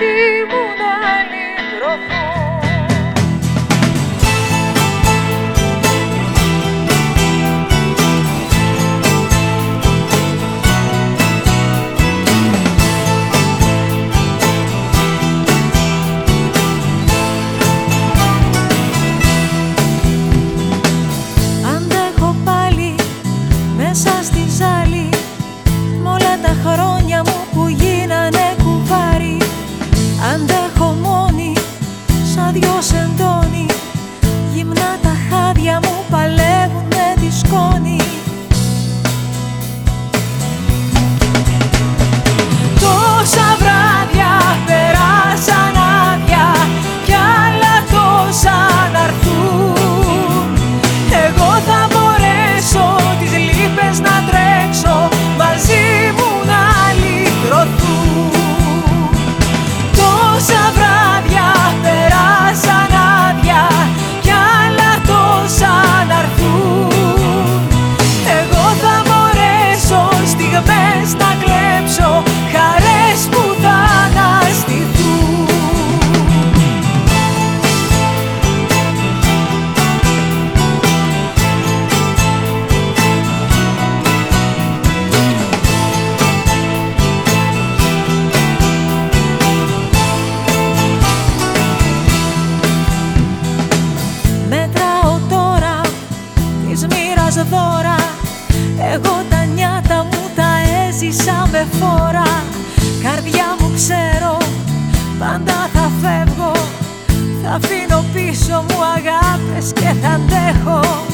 Πρι πάλι μέσα στη Σάλφ, όλα τα χρόνια μου. Dios κάθε φορά Καρδιά μου ξέρω, πάντα θα φεύγω. Θα αφήνω πίσω μου αγάπες και θα αντέχω.